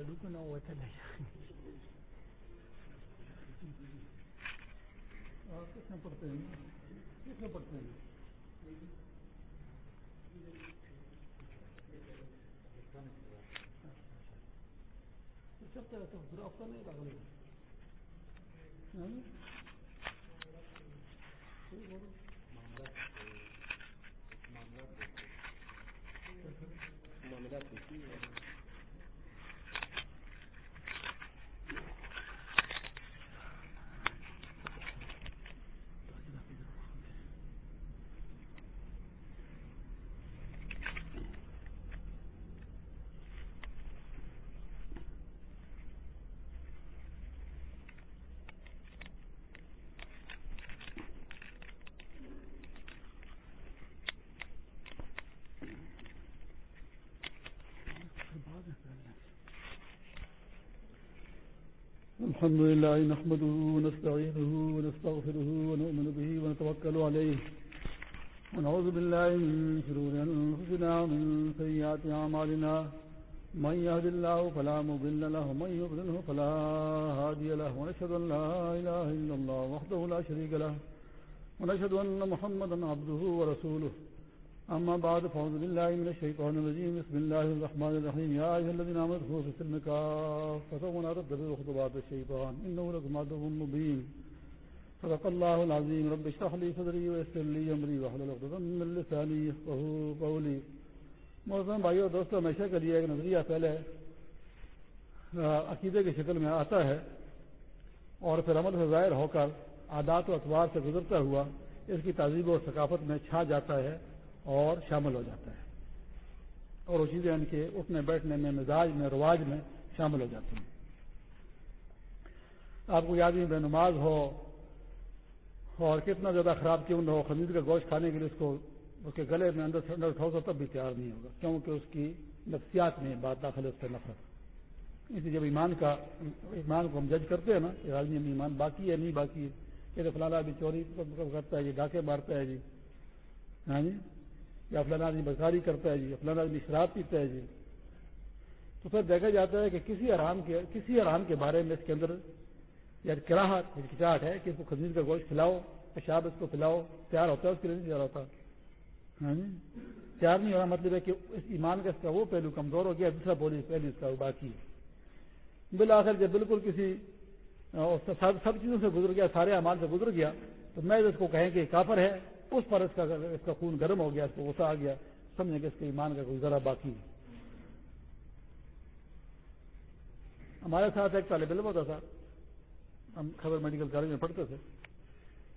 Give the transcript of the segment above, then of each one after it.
رکنا ہوا چلے کس میں پڑھتے ہیں کس میں پڑھتے ہیں برا نہیں الحمد لله نحمده ونستعينه ونستغفره ونؤمن به ونتوكل عليه ونعوذ بالله من شرور أنفسنا ومن سيئات عمالنا من يهد الله فلا مضل له ومن يضلله فلا هادي له ونشهد أن لا إله إلا الله وحده لا شريك له ونشهد أن محمدا عبده ورسوله أما بعد، فأعوذ بالله من الشيطان الرجيم. بسم الله الرحمن الرحيم. يا أيها الذين آمنوا ادخلوا في السلم كافة ولا تتبعوا خطوات الشيطان. إنه لكم عدو مبين. صدق الله العظيم. رب اشرح لي صدري ويسر لي أمري واحلل عقدة من لساني يفقهوا قولي. معظم بھائیو، دوستو ہمیشہ کے لیے ایک نظریہ پہلے عقیدے کی شکل میں آتا ہے۔ اور پھر عمل سے ظاہر ہو کر عادات و اطوار سے گزرتا ہوا اس کی تہذیب و ثقافت میں چھا جاتا ہے۔ اور شامل ہو جاتا ہے۔ اور وہ چیزیں کے اٹھنے بیٹھنے میں، مزاج میں، رواج میں شامل ہو جاتی ہیں۔ آپ کو یاد بے نماز ہو، اور کتنا زیادہ خراب کیوں نہ ہو خمید کا گوشت کھانے کے لیے اس کو، اس کے گلے میں اندر اندر ٹھوسا تب بھی تیار نہیں ہوگا، کیونکہ اس کی نفسیات میں بات داخل اس سے نفرت۔ اس لیے جب ایمان کا، ایمان کو ہم جج کرتے ہیں نا کہ آدمی میں ایمان باقی ہے، نہیں باقی ہے، یہ تو فلانا بھی چوری کرتا ہے جی ڈاکے مارتا ہے جی۔ ہاں جی؟ یا فلانا آدمی بکاری کرتا ہے جی فلانا آدمی شراب پیتا ہے جی۔ تو پھر دیکھا جاتا ہے کہ کسی آرام کے، کسی آرام کے بارے میں اس کے اندر یا کراہٹ ہچکچاہٹ یعنی ہے کہ اس کو خزیر کا گوشت کھلاؤ، پیشاب اس کو پلاؤ، تیار ہوتا ہے، اس کے لیے نہیں تیار ہوتا۔ ہاں جی؟ تیار نہیں ہونا مطلب ہے کہ اس ایمان کا اس کا وہ پہلو کمزور ہو گیا، دوسرا بولی پہلو اس کا وہ باقی ہے۔ بالآخر جب بالکل کسی سب چیزوں سے گزر گیا، سارے امان سے گزر گیا، تو میں اس کو کہیں کہ کافر ہے اس پر اس کا اس کا خون گرم ہو گیا، اس کو غصہ آ گیا، سمجھیں کہ اس کے ایمان کا کوئی ذرا باقی ہے ہمارے ساتھ ایک طالب علم ہوتا تھا، ہم خبر میڈیکل کالج میں پڑھتے تھے۔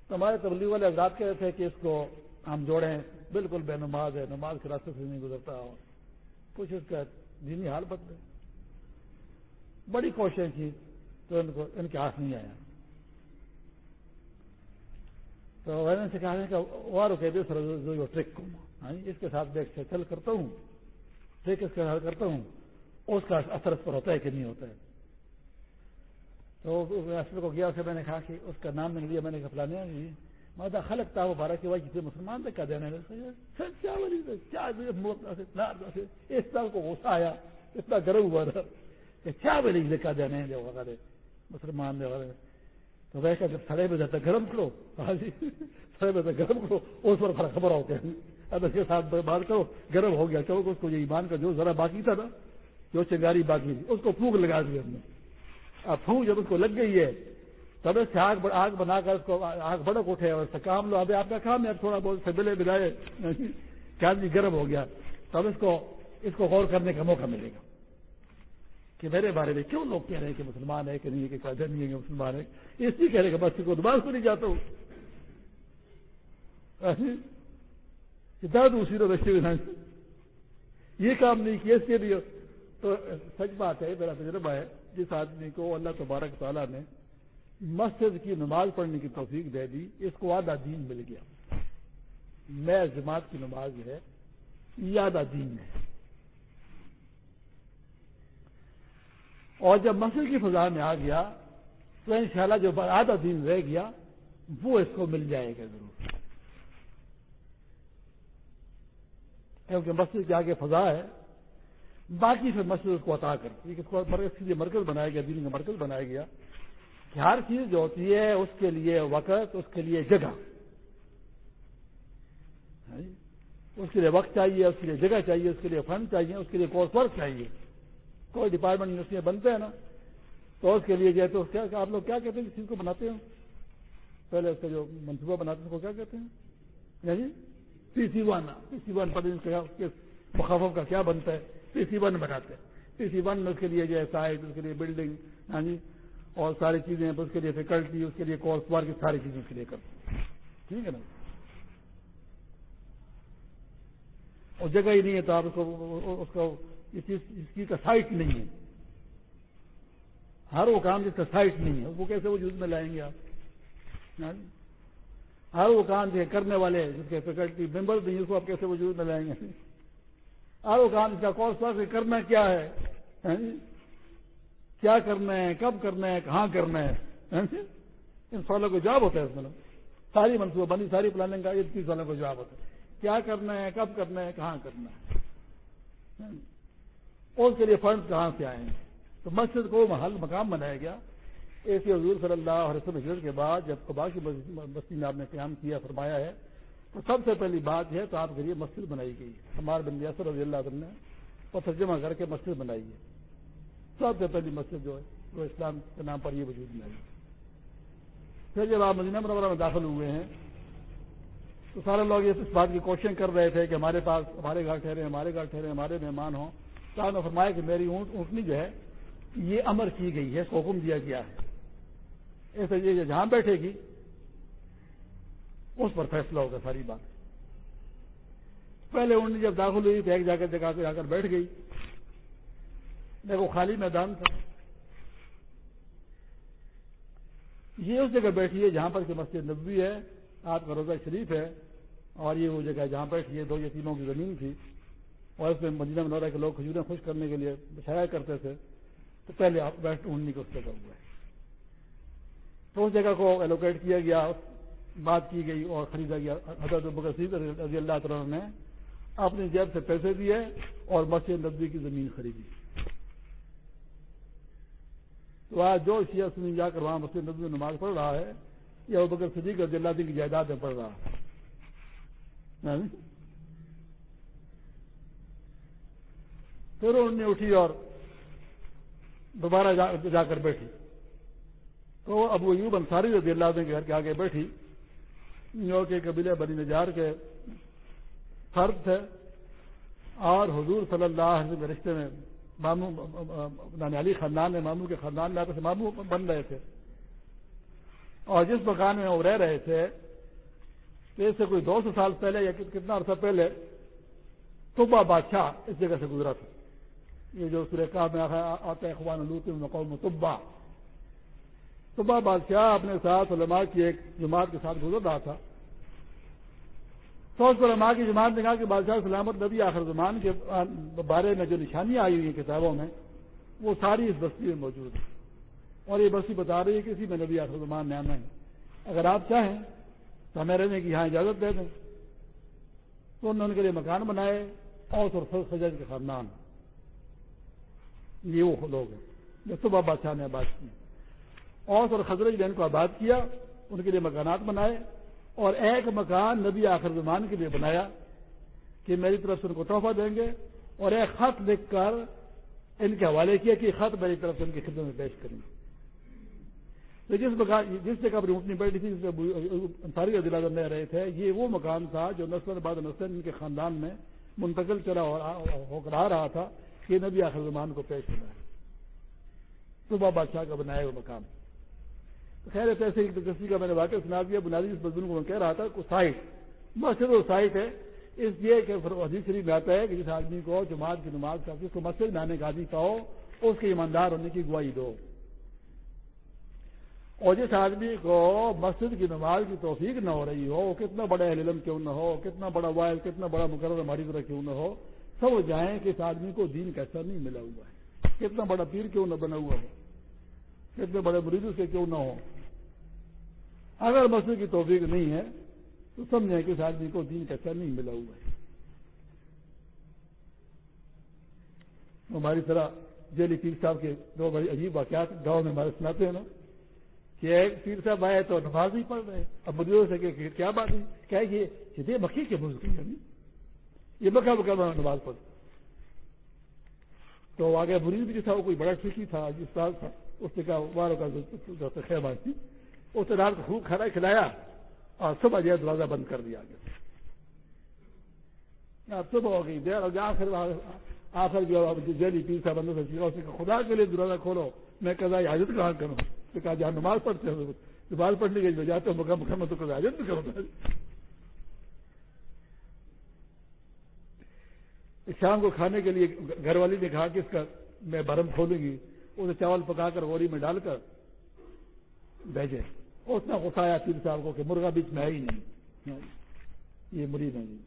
تو ہمارے تبلیغ والے حضرات کہتے تھے کہ اس کو ہم جوڑیں، بالکل بے نماز ہے، نماز کے راستے سے نہیں گزرتا۔ اور کچھ اس کا دینی حال بدلے۔ بڑی کوشش کی تو ان کو ان کے ہاتھ نہیں آیا۔ تو میں نے سے کہا کہ اور جو ٹرک کو ہاں جی، اس کے ساتھ دیکھ سے چل کرتا ہوں. ٹرک اس کے ساتھ کرتا ہوں. اس کا اثر اس پر ہوتا ہے کہ نہیں ہوتا ہے. تو اصل کو گیا اسے میں نے کہا کہ اس کا نام میں نے لیا، میں نے کہا فلانے مادہ خلق تھا وہ بارہ کے بعد جتنے مسلمان تھے، کیا دینا اس طرح کو غصہ آیا اتنا گرم ہوا تھا کہ کیا بولے کیا دینا ہے؟ مسلمان دے۔ تو وہ کہ جب سڑے میں جاتا گرم کرو۔ ہاں جی۔ سڑے میں گرم کرو۔ اس پر فرق خبر ہو گیا۔ اب اس کے ساتھ بات کرو، گرم ہو گیا۔ کیونکہ اس کو یہ ایمان کا جو ذرا باقی تھا نا، جو چنگاری باقی تھی، اس کو پھونک لگا دیا ہم نے۔ اب پھونک جب اس کو لگ گئی ہے، تب اس سے آگ آگ بنا کر اس کو آگ بڑک اٹھے اور کام لو۔ ابھی آپ کا کام ہے تھوڑا بہت سبلے ملائے۔ کیا جی، گرم ہو گیا۔ تب اس کو اس کو غور کرنے کا موقع ملے گا۔ کہ میرے بارے میں کیوں لوگ کہہ رہے ہیں کہ مسلمان ہے کہ نہیں کہ قادر نہیں ہے کہ مسلمان ہے اس لیے کہہ رہے کہ بس کو دوبارہ کو نہیں جاتا ہوں۔ درد اسی رشتے میں یہ کام نہیں کیا، اس کے لیے تو سچ بات ہے، میرا تجربہ ہے، جس آدمی کو اللہ تبارک تعالیٰ نے مسجد کی نماز پڑھنے کی توفیق دے دی، اس کو آدھا دین مل گیا۔ میں جماعت کی نماز ہے، یہ آدھا دین ہے۔ اور جب مسجد کی فضا میں آ گیا تو انشاءاللہ جو آدھا دن رہ گیا، وہ اس کو مل جائے گا ضرور۔ کیونکہ مسجد کے آگے فضا ہے، باقی پھر مسجد اس کو عطا کرتی ہے مرکز بنایا گیا، دین کا مرکز بنایا گیا۔ کہ ہر چیز جو ہوتی ہے، اس کے لیے وقت، اس کے لیے جگہ۔ اس کے لیے وقت چاہیے، اس کے لیے جگہ چاہیے، اس کے لیے فنڈ چاہیے، اس کے لیے کورس ورک چاہیے۔ کوئی ڈپارٹمنٹ یونیورسٹی بنتے ہیں نا، تو اس کے لیے جو ہے تو کیا آپ لوگ کیا کہتے ہیں چیز کو بناتے ہیں پہلے اس کا جو منصوبہ بناتے ہیں، اس کو کیا کہتے ہیں؟ یعنی پی سی ون پی سی ون پر مخفف کا کیا بنتا ہے؟ پی سی ون بناتے ہیں۔ پی سی ون میں اس کے لیے جو ہے سائٹ اس کے لیے بلڈنگ ہاں جی؟ اور ساری چیزیں اس کے لیے فیکلٹی اس کے لیے کورس ورک ساری چیزیں اس کے لیے کرتے ہیں۔ ٹھیک ہے نا؟ اور جگہ ہی نہیں ہے تو آپ اس کو اس کو اس چیز کا سائٹ نہیں ہے۔ ہر وہ کام جس کا سائٹ نہیں ہے، وہ کیسے وجود میں لائیں گے آپ؟ ہر وہ کام جو کرنے والے، جس کے فیکلٹی ممبر نہیں اس کو آپ کیسے وجود میں لائیں گے؟ ہر وہ کام جس کا کورس ورک کرنا کیا ہے؟ کیا کرنا ہے؟ کب کرنا ہے؟ کہاں کرنا ہے؟ ان سوالوں کو جواب ہوتا ہے اس میں۔ ساری منصوبہ بندی، ساری پلاننگ کا اتنی سوالوں کو جواب ہوتا ہے۔ کیا کرنا ہے؟ کب کرنا ہے؟ کہاں کرنا ہے؟ اس کے لیے فنڈ کہاں سے آئے ہیں؟ تو مسجد کو محل مقام بنایا گیا۔ ایسی حضور صلی اللہ علیہ وسلم ہجرت کے بعد جب قبا کی بستی میں آپ نے قیام کیا، فرمایا ہے، تو سب سے پہلی بات ہے تو آپ کے لیے مسجد بنائی گئی۔ ہمارے بن یاسر رضی اللہ عنہ نے اور ترجمہ کر کے مسجد بنائی ہے۔ سب سے پہلی مسجد جو ہے وہ اسلام کے نام پر یہ وجود میں آئی پھر جب آپ مدینہ مرورہ میں داخل ہوئے ہیں، تو سارے لوگ اس بات کی کوشش کر رہے تھے کہ ہمارے پاس ہمارے گھر ٹھہرے، ہمارے گھر ٹھہرے، ہمارے مہمان ہوں۔ صاحب نے فرمایا کہ میری اونٹ اونٹنی جو ہے، یہ امر کی گئی ہے، اس کو حکم دیا گیا ہے۔ ایسے یہ جہاں بیٹھے گی، اس پر فیصلہ ہوگا ساری بات۔ پہلے اونٹنی جب داخل ہوئی تو ایک جا کر جگہ جا کر بیٹھ گئی۔ دیکھو، خالی میدان تھا۔ یہ اس جگہ بیٹھی ہے جہاں پر کہ مسجد نبوی ہے آپ کا روزہ شریف ہے، اور یہ وہ جگہ جہاں بیٹھی ہے، دو یتیموں کی زمین تھی۔ اور اس میں مدینہ منورہ کے لوگ کھجوریں خوش کرنے کے لیے بچھایا کرتے تھے، تو پہلے آپ بیٹھ انہی کو اس جگہ ہوا ہے تو اس جگہ کو ایلوکیٹ کیا گیا، بات کی گئی اور خریدا گیا۔ حضرت بکر رضی اللہ تعالیٰ نے اپنی جیب سے پیسے دیے اور مسجد ندوی کی زمین خریدی۔ تو آج جو شیعہ سنی جا کر وہاں مسجد ندوی نماز پڑھ رہا ہے یا بکر صدیق رضی اللہ کی جائیداد میں پڑھ رہا ہے۔ پھر انہوں نے اٹھی اور دوبارہ جا کر بیٹھی۔ تو ابو ایوب انصاری رضی اللہ عنہ کے گھر کے آگے بیٹھی۔ جو کہ قبیلے بنی نجار کے فرد تھے۔ اور حضور صلی اللہ علیہ وسلم کے رشتے میں مامو نانی علی خاندان میں ماموں کے خاندان میں آتے سے ماموں بن رہے تھے۔ اور جس مکان میں وہ رہ رہے تھے، تو اس سے کوئی دو سو سال پہلے یا کتنا عرصہ پہلے صبح بادشاہ اس جگہ سے گزرا تھا۔ یہ جو سریکا میں آتا ہے خوان مقوم طبا۔ صبح بادشاہ اپنے ساتھ علماء کی ایک جماعت کے ساتھ گزر رہا تھا۔ تو اس علماء کی جماعت نے کہا کہ بادشاہ سلامت نبی آخر زمان کے بارے میں جو نشانیاں آئی ہوئی ہیں کتابوں میں، وہ ساری اس بستی میں موجود ہیں۔ اور یہ بستی بتا رہی ہے کہ اسی میں نبی آخر زمان نے آنا ہے۔ اگر آپ چاہیں تو ہمیں رہنے کی یہاں اجازت دے دیں۔ تو انہوں نے ان کے لیے مکان بنائے، اوس اور سجد کے خاندان۔ یہ وہ لوگ ہیں جو صبح بادشاہ نے آباد کی اوس اور خزرج نے ان کو آباد کیا، ان کے لیے مکانات بنائے اور ایک مکان نبی آخر زمان کے لیے بنایا کہ میری طرف سے ان کو تحفہ دیں گے اور ایک خط لکھ کر ان کے حوالے کیا کہ خط میری طرف سے ان کی خدمت میں پیش کریں گے تو جس مکان جس جگہ پر اونٹنی بیٹھی تھی، جس انصاری ضلع رہ رہے تھے، یہ وہ مکان تھا جو نسل بعد نسل ان کے خاندان میں منتقل چلا ہو کر آ رہا تھا۔ کہ نبی آخر زمان کو پیش ہونا ہے۔ صبح بادشاہ کا بنایا ہوا مکان خیر پیسے ایک دلچسپی کا میں نے واقعہ سنا دیا، بنیادی اس مزدور کو میں کہہ رہا تھا سائٹ مسجد و سائٹ ہے۔ اس لیے کہ حدیث شریف میں آتا ہے کہ جس آدمی کو جماعت کی نماز کا جس کو مسجد میں آنے کا آدمی پاؤ اس کے ایماندار ہونے کی گواہی دو۔ اور جس آدمی کو مسجد کی نماز کی توفیق نہ ہو رہی ہو، وہ کتنا بڑا علم کیوں نہ ہو، کتنا بڑا وائل، کتنا بڑا مقرر ہماری طرح کیوں نہ ہو سب جائیں کہ اس آدمی کو دین کیسا نہیں ملا ہوا ہے۔ کتنا بڑا پیر کیوں نہ بنا ہوا ہو؟ کتنے بڑے مریضوں سے کیوں نہ ہو؟ اگر مسجد کی توفیق نہیں ہے، تو سمجھیں کہ اس آدمی کو دین کیسا نہیں ملا ہوا ہے۔ ہماری طرح جیلی پیر صاحب کے دو بڑی عجیب واقعات گاؤں میں ہمارے سناتے ہیں نا، کہ ایک پیر صاحب آئے تو نماز نہیں پڑھ رہے، اب مجھے سے کہ کیا بات ہے؟ کیا یہ مکھی کے یعنی یہ مکہ مکہ نماز پڑھ تو آگے مریض بھی تھا وہ کوئی بڑا ٹھیک تھا جس سال تھا۔ اس نے کہا باروں کا خیر بات تھی۔ اس نے رات کو خوب کھانا کھلایا اور صبح جو دروازہ بند کر دیا آگے صبح ہو گئی، دیر اور آخر آخر جو جیلی پیر صاحب اندر سے اس نے کہا، خدا کے لیے دروازہ کھولو۔ میں کہا حاجت کہاں کروں۔ کہا، جہاں نماز پڑھتے ہیں، نماز پڑھنے کے لیے جاتے ہوں مکہ مکہ میں تو کہا، حاجت بھی کروں شام کو کھانے کے لیے گھر والی نے کہا کہ اس کا میں برم کھولوں گی اسے چاول پکا کر گوری میں ڈال کر بھیجے۔ اس نے غصہ پیر صاحب کو کہ مرغا بیچ میں ہے ہی نہیں۔ یہ مریض نہیں جی۔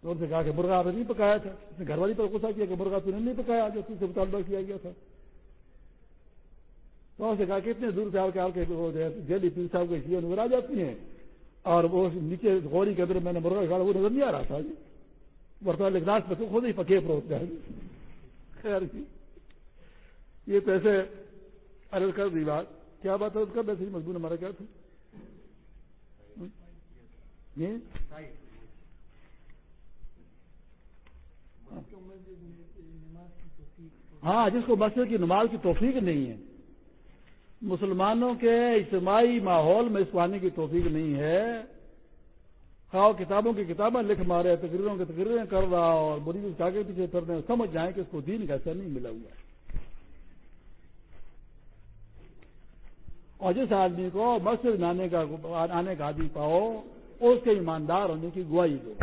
تو ان سے کہا کہ مرغا آپ نے نہیں پکایا تھا۔ اس نے گھر والی پر غصہ کیا کہ مرغا تو نے نہیں پکایا، جو تم سے مطالبہ کیا گیا تھا۔ تو سے کہا کہ اتنے دور سے آ کے آپ کے جیلی پیر صاحب کے چیزیں نظر آ جاتی ہیں۔ اور وہ نیچے غوری کے اندر میں نے مرغا کھاڑا وہ نظر نہیں آ رہا تھا جی۔ برتن لکھناس میں تو خود ہی پکے پروت جائے خیر جی۔ یہ تو ایسے ارد کر دی بات۔ کیا بات ہے اس کا ویسے مضمون ہمارا کیا تھا؟ ہاں جس کو مسجد کی نماز کی توفیق نہیں ہے۔ مسلمانوں کے اجتماعی ماحول میں اس پانے کی توفیق نہیں ہے۔ خواہ کتابوں کی کتابیں لکھ مارے، تقریروں کی تقریریں کر رہا اور بری کاغذ پیچھے کر رہے ہیں، سمجھ جائیں کہ اس کو دین کیسا نہیں ملا ہوا ہے۔ اور جس آدمی کو مسجد آنے کا آنے کا آدمی پاؤ اس کے ایماندار ہونے کی گواہی دو۔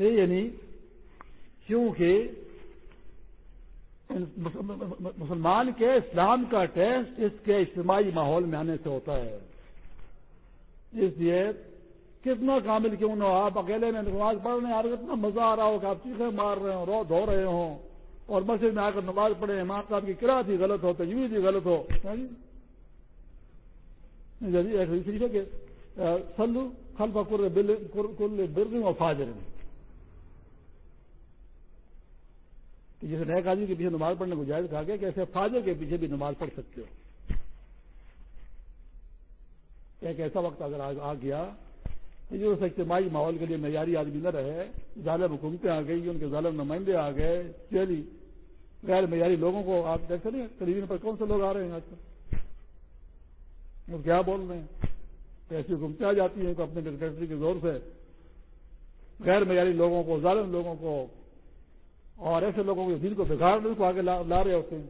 یعنی کیونکہ مسلمان کے اسلام کا ٹیسٹ اس کے اجتماعی ماحول میں آنے سے ہوتا ہے اس لیے کتنا کامل کیوں نہ ہو آپ اکیلے میں نماز پڑھ رہے ہیں اتنا مزہ آ رہا ہو کہ آپ چیخیں مار رہے ہوں رو دھو رہے ہوں اور مسجد میں آ کر نماز پڑھے امام صاحب کی کرا تھی غلط ہو تجویز ہی غلط ہو جی ایک کہ سلو خلف کل بلڈنگ اور فاجر کہ جیسے نئے آدمی کے پیچھے نماز پڑھنے کو جائز کہا گیا کہ ایسے فاجر کے پیچھے بھی نماز پڑھ سکتے ہو۔ ایک ایسا وقت اگر آ گیا جو اس اجتماعی ماحول کے لیے معیاری آدمی نہ رہے، ظالم حکومتیں آ گئی ان کے ظالم نمائندے آ گئے چیلی غیر معیاری لوگوں کو آپ دیکھ سکتے ٹیلی ویژن پر کون سے لوگ آ رہے ہیں آج کل؟ وہ کیا بول رہے ہیں؟ ایسی حکومتیں آ جاتی ہیں کہ اپنے ڈکٹیٹری کے زور سے غیر معیاری لوگوں کو، ظالم لوگوں کو اور ایسے لوگوں کو جن کو بگاڑ کو آگے لا رہے ہوتے ہیں۔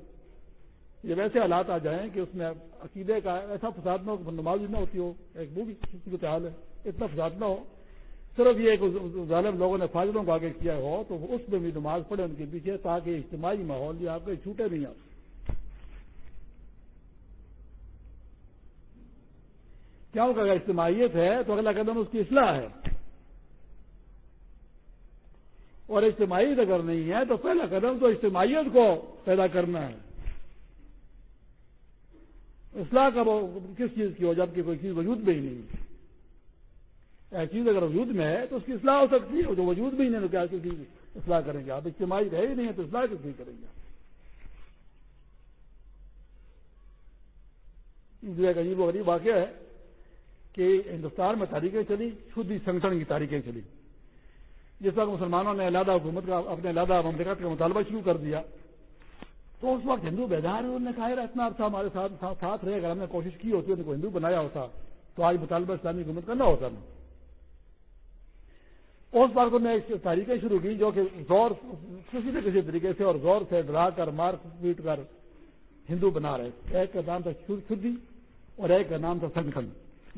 یہ ویسے حالات آ جائیں کہ اس میں عقیدے کا ایسا فساد نہ ہو نماز نہ ہوتی ہو، ایک وہ بھی کسی کو حال ہے اتنا فساد نہ ہو۔ صرف یہ ایک ظالم لوگوں نے فاضلوں کو آگے کیا ہو تو اس میں بھی نماز پڑھے ان کے پیچھے تاکہ اجتماعی ماحول یہ آپ کے چھوٹے نہیں آتے کیا اگر اجتماعیت ہے تو اگلا قدم اس کی اصلاح ہے۔ اور اجتماعیت اگر نہیں ہے تو پہلا قدم تو اجتماعیت کو پیدا کرنا ہے۔ اصلاح کا کس چیز کی ہو جبکہ کوئی چیز وجود میں ہی نہیں چیز اگر وجود میں ہے تو اس کی اصلاح ہو سکتی ہے جو وجود بھی نہیں تو کیا کسی اصلاح کریں گے؟ آپ اجتماعی رہے ہی نہیں ہے تو اصلاح کس کریں گے؟ ایک عجیب و غریب واقعہ ہے کہ ہندوستان میں تاریخیں چلی، خود ہی سنگھن کی تاریخیں چلی۔ جس وقت مسلمانوں نے علیحدہ حکومت کا اپنے علیحدہ مملکت کا مطالبہ شروع کر دیا، تو اس وقت ہندو بیدار انہوں نے کہا اتنا عرصہ ہمارے ساتھ ساتھ رہے، اگر ہم نے کوشش کی ہوتی ان کو ہندو بنایا ہوتا، تو آج مطالبہ اسلامی حکومت کا نہ ہوتا نا. اس بار نے ایک تاریخیں شروع کی جو کہ زور کسی نہ کسی طریقے سے اور زور سے ڈرا کر مار پیٹ کر ہندو بنا رہے تھے۔ ایک کا نام تھا شدھی اور ایک کا نام تھا سنگھن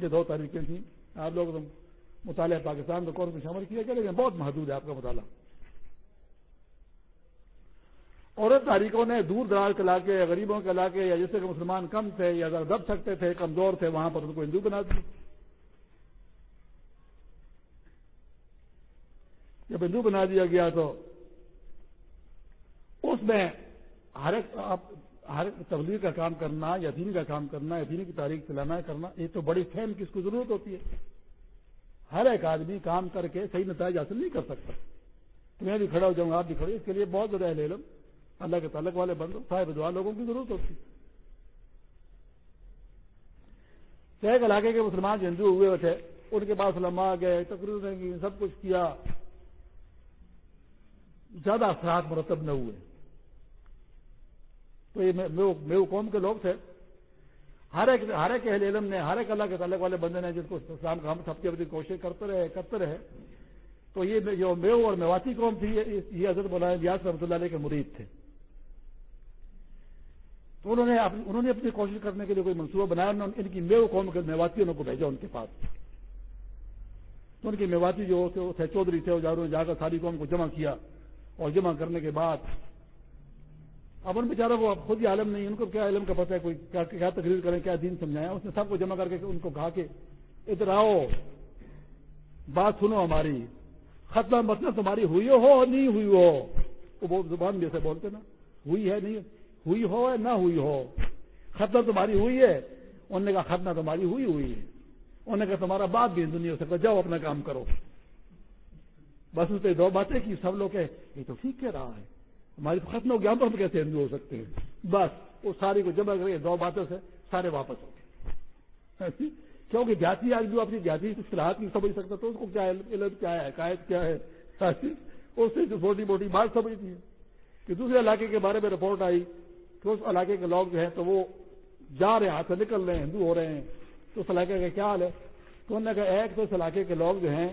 یہ دو تاریخیں تھیں۔ آپ لوگ مطالعہ پاکستان کو کورس میں شامل کیا گیا لیکن بہت محدود ہے آپ کا مطالعہ۔ اور تاریخوں نے دور دراز کے علاقے یا غریبوں کے علاقے یا جیسے کہ مسلمان کم تھے یا دب سکتے تھے، کمزور تھے، وہاں پر ان کو ہندو بنا دیا۔ جب ہندو بنا دیا گیا تو اس میں ہر ایک ہر تبلیغ کا کام کرنا یا دین کا کام کرنا یا دین کی تاریخ چلانا کرنا، یہ تو بڑی فہم کی اس کو ضرورت ہوتی ہے۔ ہر ایک آدمی کام کر کے صحیح نتائج حاصل نہیں کر سکتا۔ میں بھی کھڑا ہو جاؤں گا آپ بھی کھڑے اس کے لیے بہت زیادہ علم، اللہ کے تعلق والے بندوں، صاحب دعا لوگوں کی ضرورت ہوتی۔ ایک علاقے کے مسلمان جو ہندو ہوئے تھے ان کے پاس لمبا گئے تقریر سب کچھ کیا۔ زیادہ اثرات مرتب نہ ہوئے۔ تو یہ میو قوم کے لوگ تھے ہر ایک ہر ایک اہل علم نے، ہر ایک اللہ کے تعلق والے بندے نے جس کو اسلام کا ہم سب کی اپنی کوشش کرتے رہے کرتے رہے، تو یہ جو میو اور میواتی قوم تھی، یہ حضرت مولانا ریاض رحمۃ اللہ علیہ کے مرید تھے۔ تو انہوں نے انہوں نے اپنی کوشش کرنے کے لیے کوئی منصوبہ بنایا ان کی میو قوم کے میواتی کو بھیجا ان کے پاس۔ تو ان کی میواتی جو تھے چودھری تھے جا کر ساری قوم کو جمع کیا اور جمع کرنے کے بعد ان بیچاروں کو خود ہی عالم نہیں، ان کو کیا علم کا پتہ ہے، کوئی کیا تقریر کریں، کیا دین سمجھائیں؟ اس نے سب کو جمع کر کے ان کو کہا کہ ادھر آؤ بات سنو ہماری، ختم مطلب تمہاری ہوئی ہو نہیں ہوئی ہو؟ وہ زبان بھی ایسے بولتے نا، ہوئی ہے نہیں، ہوئی ہو یا نہ ہوئی ہو؟ ختم تمہاری ہوئی ہے؟ انہوں نے کہا ختم تمہاری ہوئی ہوئی ہے۔ انہوں نے کہا تمہارا بات بھی نہیں ہو سکتا جاؤ اپنا کام کرو۔ بس اس پہ دو باتیں کی، سب لوگ یہ تو ٹھیک کہہ رہا ہے۔ ہماری تو ختم ہو گیا ہم ہم کیسے ہندو ہو سکتے ہیں؟ بس، وہ ساری کو جمع کر دو باتوں سے سارے واپس ہو گئے۔ کیونکہ جاتی آدمی اپنی جاتی اصطلاحات نہیں سمجھ سکتا، تو اس کو کیا علم کیا ہے، عقائد کیا ہے؟ اس سے جو چھوٹی موٹی بات سمجھتی ہے۔ کہ دوسرے علاقے کے بارے میں رپورٹ آئی کہ اس علاقے کے لوگ جو ہیں تو وہ جا رہے ہیں، ہاتھ سے نکل رہے ہیں، ہندو ہو رہے ہیں۔ تو اس علاقے کا کیا حال ہے؟ تو انہوں نے کہا، ایک تو اس علاقے کے لوگ جو ہیں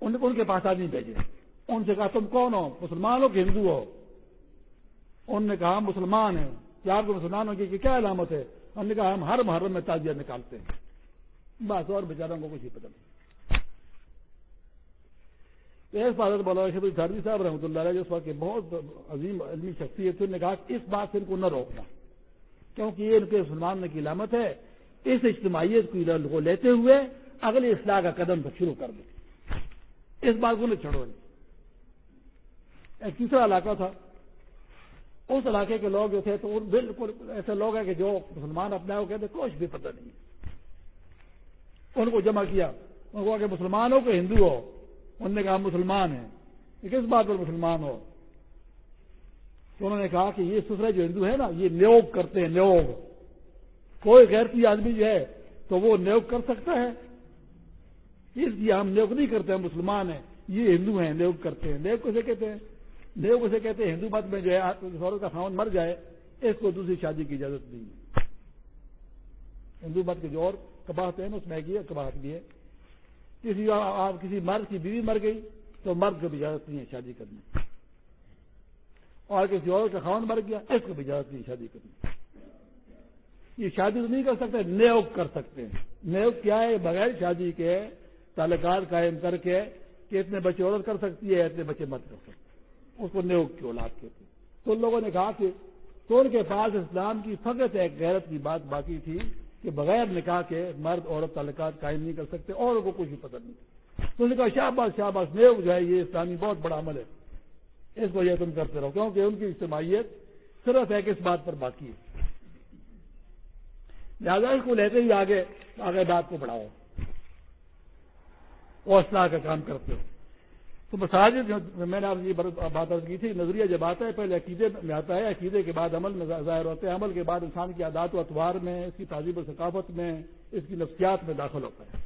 ان کے پاس آدمی بھیجے۔ ان سے کہا، تم کون ہو؟ مسلمان ہو کہ ہندو ہو؟ انہوں نے کہا مسلمان ہیں۔ کیا آپ کو مسلمانوں کی کیا علامت ہے؟ انہوں نے کہا، ہم ہر محرم میں تازیہ نکالتے ہیں۔ بس، اور بیچاروں کو کچھ ہی پتہ نہیں۔ اس بات بولا دھارمی صاحب رحمۃ اللہ علیہ اس وقت کے بہت عظیم علمی شخصیت نے کہا کہ اس بات سے ان کو نہ روکنا، کیونکہ یہ ان کے مسلمان کی علامت ہے۔ اس اجتماعیت کو لیتے ہوئے اگلے اصلاح کا قدم شروع کر دیں اس بات کو نہیں چھوڑو۔ ایک تیسرا علاقہ تھا۔ اس علاقے کے لوگ جو تھے تو بالکل ایسے لوگ ہیں کہ جو مسلمان اپنے آپ کہتے کچھ بھی پتہ نہیں۔ ان کو جمع کیا۔ ان کو کہ مسلمان ہو کہ ہندو ہو؟ انہوں نے کہا مسلمان ہیں۔ یہ کس بات پر مسلمان ہو؟ تو انہوں نے کہا کہ یہ سسرے جو ہندو ہے نا، یہ نیوگ کرتے ہیں، نیوگ۔ کوئی غیرتی آدمی جو ہے تو وہ نیوگ کر سکتا ہے۔ اس لیے ہم نیوگ نہیں کرتے ہیں مسلمان ہیں۔ یہ ہندو ہیں، نیوگ کرتے ہیں۔ نیوگ کسے کہتے ہیں؟ نیوگ اسے کہتے ہیں، ہندو مت میں جو ہے عورت کا خاون مر جائے، اس کو دوسری شادی کی اجازت نہیں ہے۔ ہندو مت کے جو اور کباہت ہیں، اس میں کباہت بھی ہے۔ کسی آپ کسی مرد کی بیوی مر گئی تو مرد کو بھی اجازت نہیں ہے شادی کرنے اور کسی اور کا خاون مر گیا، اس کو بھی اجازت نہیں شادی کرنی یہ شادی تو نہیں کر سکتے نیوگ کر سکتے ہیں۔ نیوگ کیا ہے؟ بغیر شادی کے تعلقات قائم کر کے کہ اتنے بچے عورت کر سکتی ہے، اتنے بچے مت کر سکتے ہیں۔ اس کو نیوگ کی اولاد کہتے تو ان لوگوں نے کہا کہ تو ان کے پاس اسلام کی فقط ایک غیرت کی بات باقی تھی کہ بغیر نکاح کے مرد، عورت، تعلقات قائم نہیں کر سکتے اور کو کچھ بھی پتہ نہیں تو نے کہا شہباز شہباز نیو جو ہے، یہ اسلامی بہت بڑا عمل ہے۔ اس کو یہ تم کرتے رہو، کیونکہ ان کی اجتماعیت صرف ایک اس بات پر باقی ہے۔ لہٰذا اس کو لیتے ہی آگے آگے بات کو بڑھاؤ۔ اور اصلاح کا کام کرتے ہو۔ تو مساجد جو میں نے آپ یہ بات کی تھی، نظریہ جب آتا ہے، پہلے عقیدے میں آتا ہے۔ عقیدے کے بعد عمل میں ظاہر ہوتے ہیں عمل کے بعد انسان کی عادات و اتوار میں، اس کی تہذیب و ثقافت میں، اس کی نفسیات میں داخل ہوتا ہے۔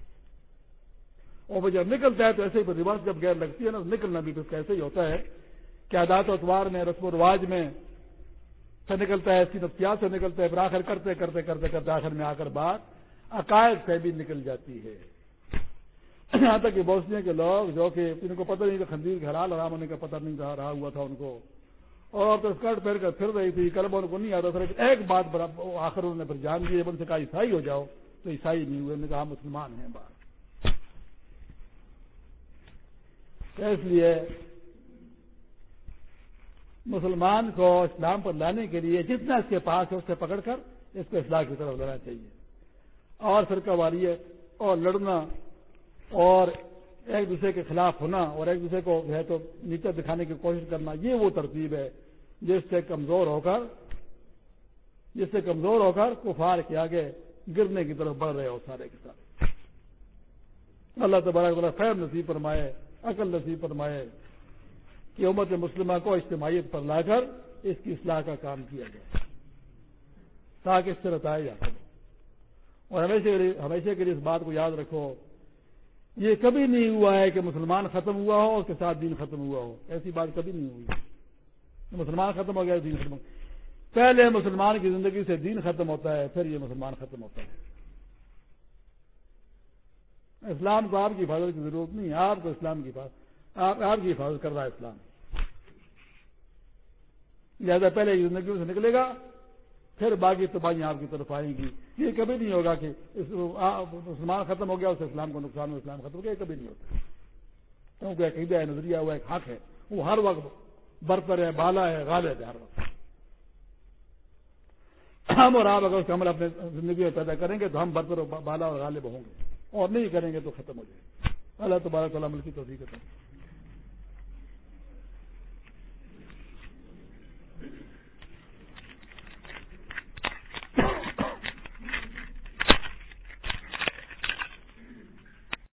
اور وہ جب نکلتا ہے تو ایسے ہی ریورس جب غیر لگتی ہے نا، نکلنا بھی پھر ایسے ہی ہوتا ہے کہ عادات و اتوار میں، رسم و رواج میں سے نکلتا ہے، اس کی نفسیات سے نکلتا ہے، پھر آخر کرتے کرتے کرتے کرتے آخر میں آ کر بات عقائد سے بھی نکل جاتی ہے۔ یہاں تک کہ بوسنیا کے لوگ جو کہ ان کو پتہ نہیں کہ خندیر کے حلال ہونے کا پتہ نہیں رہا ہوا تھا ان کو۔ اور تو اسکرٹ پہن کر پھر رہی تھی کلب ان کو نہیں آتا تھا، لیکن ایک بات بڑا آخر انہوں نے پھر جان دی جب ان سے کہا، عیسائی ہو جاؤ۔ تو عیسائی نہیں ہوئے نے کہا، مسلمان ہیں بات اس لیے مسلمان کو اسلام پر لانے کے لیے جتنا اس کے پاس ہے، اس سے پکڑ کر اس کو اسلام کی طرف لانا چاہیے۔ اور فرقہ واری ہے اور لڑنا اور ایک دوسرے کے خلاف ہونا اور ایک دوسرے کو ہے تو نیچے دکھانے کی کوشش کرنا، یہ وہ ترتیب ہے جس سے کمزور ہو کر، جس سے کمزور ہو کر کفار کے آگے گرنے کی طرف بڑھ رہے ہو سارے کے ساتھ۔ اللہ تبارک اللہ خیر نصیب فرمائے، عقل نصیب فرمائے کہ امت مسلمہ کو اجتماعیت پر لا کر اس کی اصلاح کا کام کیا جائے، تاکہ اس سے رتایا جا سکے۔ اور ہمیشہ ہمیشہ کے لیے اس بات کو یاد رکھو یہ کبھی نہیں ہوا ہے کہ مسلمان ختم ہوا ہو اس کے ساتھ دین ختم ہوا ہو۔ ایسی بات کبھی نہیں ہوئی۔ مسلمان ختم ہو گیا، دین ختم پہلے مسلمان کی زندگی سے دین ختم ہوتا ہے، پھر یہ مسلمان ختم ہوتا ہے۔ اسلام کو آپ کی حفاظت کی ضرورت نہیں آپ کو اسلام کی آپ آپ کی حفاظت کر رہا ہے اسلام۔ لہذا پہلے زندگی سے نکلے گا۔ پھر باقی تباہیاں آپ کی طرف آئیں گی۔ یہ کبھی نہیں ہوگا کہ مسلمان ختم ہو گیا اس اسلام کو نقصان ہو، اسلام ختم ہو گیا، یہ کبھی نہیں ہوتا۔ کیونکہ عقیدہ ہے نظریہ ہوا ایک حق ہے۔ وہ ہر وقت برتر ہے، بالا ہے، غالب ہے ہر وقت۔ ہم اور آپ اگر اس کا عمل اپنے زندگی میں پیدا کریں گے تو ہم برتر بالا اور غالب ہوں گے۔ اور نہیں کریں گے تو ختم ہو جائے گا۔ اللہ تبارک عمل کی توفیق کریں